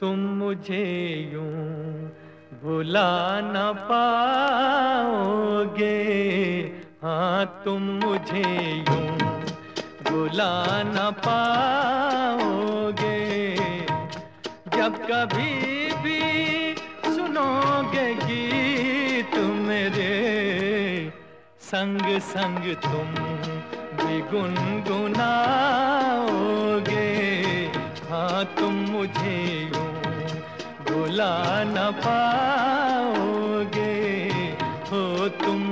तुम मुझे यूँ भुला न पाओगे। हाँ तुम मुझे यूँ भुला न पाओगे। जब कभी भी सुनोगे गीत मेरे संग संग तुम भी गुनगुनाओगे। हाँ तुम मुझे यूँ न पाओगे। हो तुम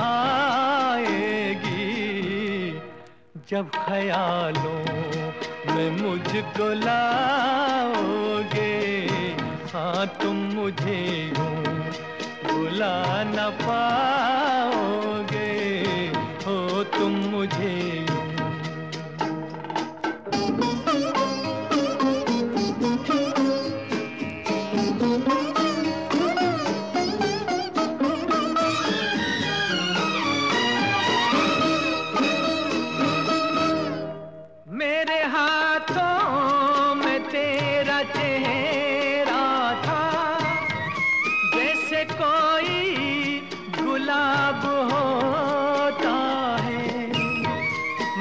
आएगी जब ख्यालों में मुझको लाओगे। हाँ तुम मुझे यूँ बुला न पाओगे। हो, तुम मुझे यूँ चेहरा था, जैसे कोई गुलाब होता है।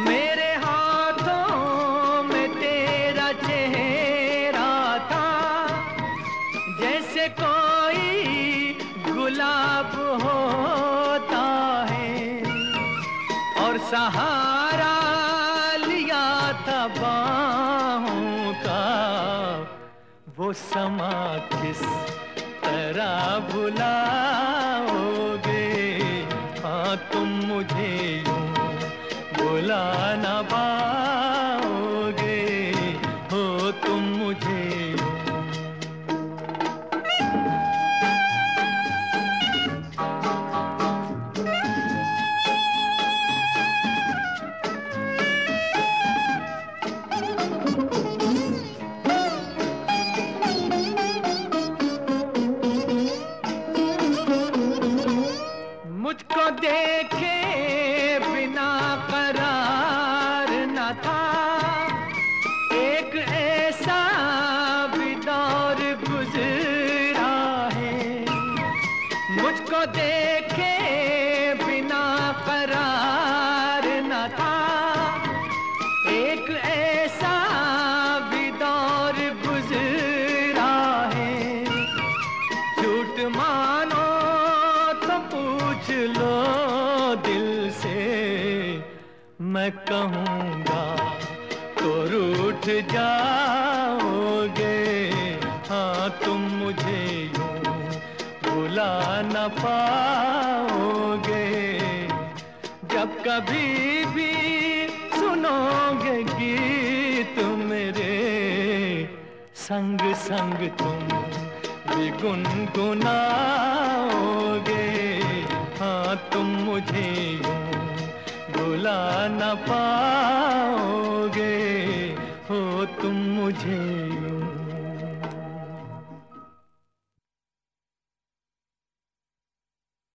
मेरे हाथों में तेरा चेहरा था, जैसे कोई गुलाब होता है। और सहारा वो समा किस तरह बुलाओगे? हाँ तुम मुझे यूँ भुला देखे बिना करार न था। एक ऐसा भी दौर गुजरा है। मुझको देखे मैं कहूँगा तो रूठ जाओगे। हाँ तुम मुझे यूँ भुला न पाओगे। जब कभी भी सुनोगे गीत मेरे संग संग तुम भी गुनगुनाओगे तुम मुझे यूँ